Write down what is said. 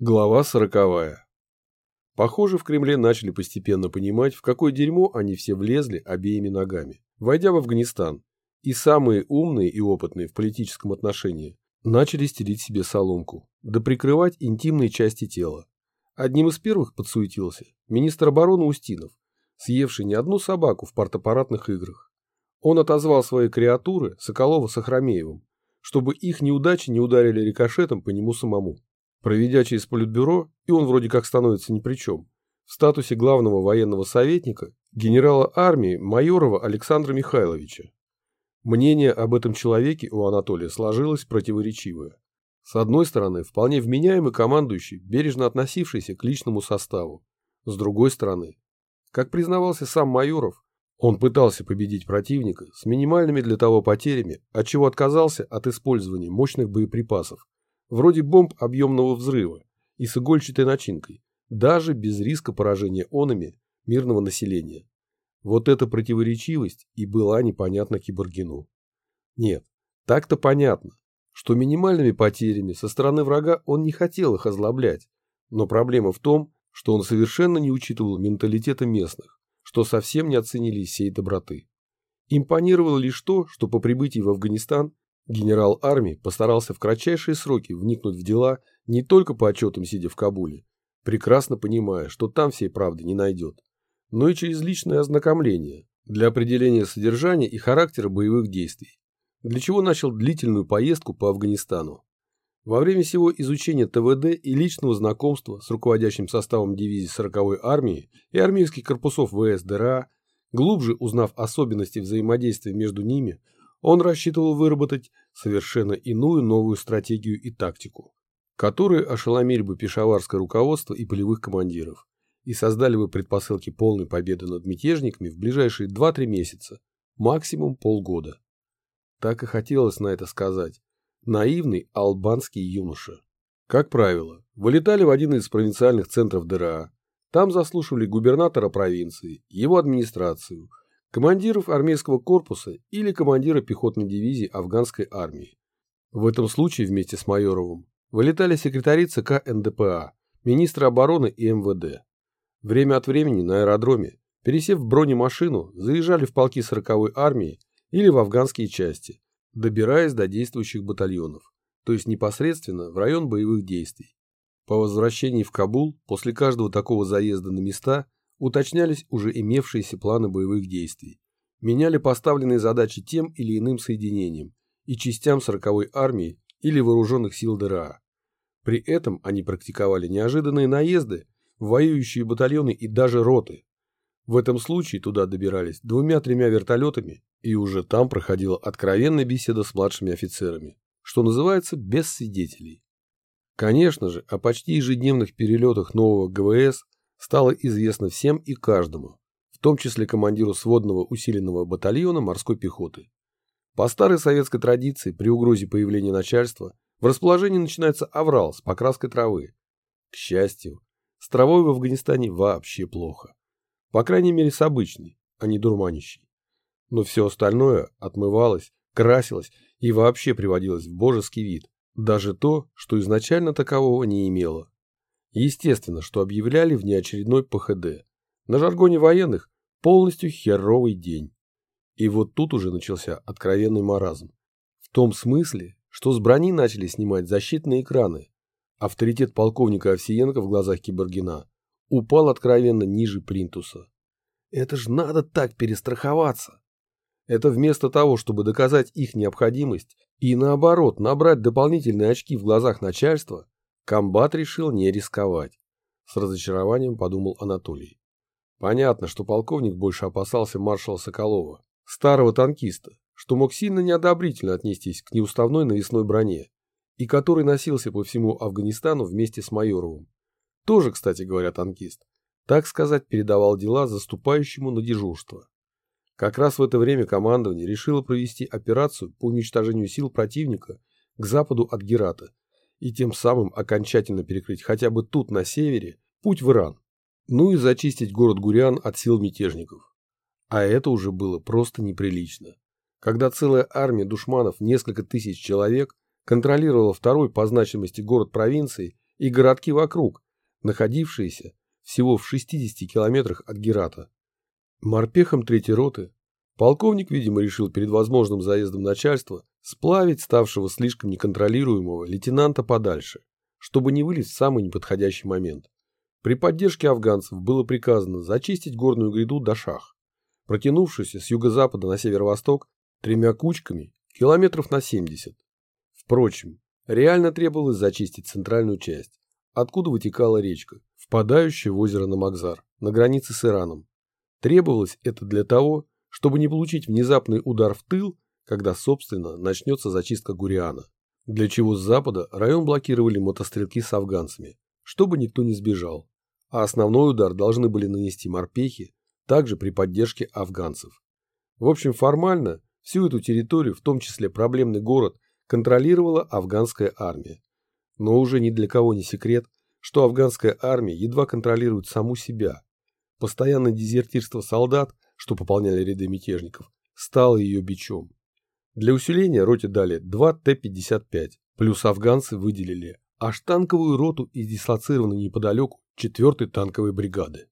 Глава сороковая. Похоже, в Кремле начали постепенно понимать, в какое дерьмо они все влезли обеими ногами. Войдя в Афганистан, и самые умные и опытные в политическом отношении начали стелить себе соломку, да прикрывать интимные части тела. Одним из первых подсуетился министр обороны Устинов, съевший не одну собаку в партаппаратных играх. Он отозвал свои креатуры Соколова с Ахрамеевым, чтобы их неудачи не ударили рикошетом по нему самому. Проведя через политбюро, и он вроде как становится ни при чем, в статусе главного военного советника генерала армии Майорова Александра Михайловича. Мнение об этом человеке у Анатолия сложилось противоречивое. С одной стороны, вполне вменяемый командующий, бережно относившийся к личному составу. С другой стороны, как признавался сам Майоров, он пытался победить противника с минимальными для того потерями, отчего отказался от использования мощных боеприпасов, вроде бомб объемного взрыва и с игольчатой начинкой, даже без риска поражения онами мирного населения. Вот эта противоречивость и была непонятна Киборгину. Нет, так-то понятно, что минимальными потерями со стороны врага он не хотел их озлоблять, но проблема в том, что он совершенно не учитывал менталитета местных, что совсем не оценили всей доброты. Импонировало лишь то, что по прибытии в Афганистан Генерал армии постарался в кратчайшие сроки вникнуть в дела не только по отчетам сидя в Кабуле, прекрасно понимая, что там всей правды не найдет, но и через личное ознакомление для определения содержания и характера боевых действий, для чего начал длительную поездку по Афганистану. Во время всего изучения ТВД и личного знакомства с руководящим составом дивизии 40-й армии и армейских корпусов ВСДРА, глубже узнав особенности взаимодействия между ними, он рассчитывал выработать совершенно иную новую стратегию и тактику, которые ошеломили бы пешаварское руководство и полевых командиров и создали бы предпосылки полной победы над мятежниками в ближайшие 2-3 месяца, максимум полгода. Так и хотелось на это сказать. Наивный албанский юноша. Как правило, вылетали в один из провинциальных центров ДРА. Там заслушивали губернатора провинции, его администрацию – командиров армейского корпуса или командира пехотной дивизии афганской армии. В этом случае вместе с Майоровым вылетали секретари ЦК НДПА, министры обороны и МВД. Время от времени на аэродроме, пересев в бронемашину, заезжали в полки 40-й армии или в афганские части, добираясь до действующих батальонов, то есть непосредственно в район боевых действий. По возвращении в Кабул, после каждого такого заезда на места, уточнялись уже имевшиеся планы боевых действий, меняли поставленные задачи тем или иным соединениям и частям 40-й армии или вооруженных сил ДРА. При этом они практиковали неожиданные наезды воюющие батальоны и даже роты. В этом случае туда добирались двумя-тремя вертолетами, и уже там проходила откровенная беседа с младшими офицерами, что называется без свидетелей. Конечно же, о почти ежедневных перелетах нового ГВС стало известно всем и каждому, в том числе командиру сводного усиленного батальона морской пехоты. По старой советской традиции, при угрозе появления начальства, в расположении начинается аврал с покраской травы. К счастью, с травой в Афганистане вообще плохо. По крайней мере с обычной, а не дурманящей. Но все остальное отмывалось, красилось и вообще приводилось в божеский вид. Даже то, что изначально такового не имело. Естественно, что объявляли внеочередной ПХД. На жаргоне военных полностью херовый день. И вот тут уже начался откровенный маразм. В том смысле, что с брони начали снимать защитные экраны. Авторитет полковника Овсиенко в глазах Киборгина упал откровенно ниже плинтуса. Это ж надо так перестраховаться. Это вместо того, чтобы доказать их необходимость и наоборот набрать дополнительные очки в глазах начальства, Комбат решил не рисковать. С разочарованием подумал Анатолий. Понятно, что полковник больше опасался маршала Соколова, старого танкиста, что мог сильно неодобрительно отнестись к неуставной навесной броне, и который носился по всему Афганистану вместе с Майоровым. Тоже, кстати говоря, танкист. Так сказать, передавал дела заступающему на дежурство. Как раз в это время командование решило провести операцию по уничтожению сил противника к западу от Герата и тем самым окончательно перекрыть хотя бы тут, на севере, путь в Иран. Ну и зачистить город Гуриан от сил мятежников. А это уже было просто неприлично. Когда целая армия душманов, несколько тысяч человек, контролировала второй по значимости город провинции и городки вокруг, находившиеся всего в 60 километрах от Герата. Морпехом третьей роты полковник, видимо, решил перед возможным заездом начальства сплавить ставшего слишком неконтролируемого лейтенанта подальше, чтобы не вылез в самый неподходящий момент. При поддержке афганцев было приказано зачистить горную гряду до шах, протянувшуюся с юго-запада на северо-восток тремя кучками километров на 70. Впрочем, реально требовалось зачистить центральную часть, откуда вытекала речка, впадающая в озеро Намагзар, на границе с Ираном. Требовалось это для того, чтобы не получить внезапный удар в тыл, когда, собственно, начнется зачистка Гуриана, для чего с запада район блокировали мотострелки с афганцами, чтобы никто не сбежал, а основной удар должны были нанести морпехи, также при поддержке афганцев. В общем, формально всю эту территорию, в том числе проблемный город, контролировала афганская армия. Но уже ни для кого не секрет, что афганская армия едва контролирует саму себя. Постоянное дезертирство солдат, что пополняли ряды мятежников, стало ее бичом. Для усиления роте дали 2 Т-55, плюс афганцы выделили аж танковую роту из дислоцированной неподалеку 4-й танковой бригады.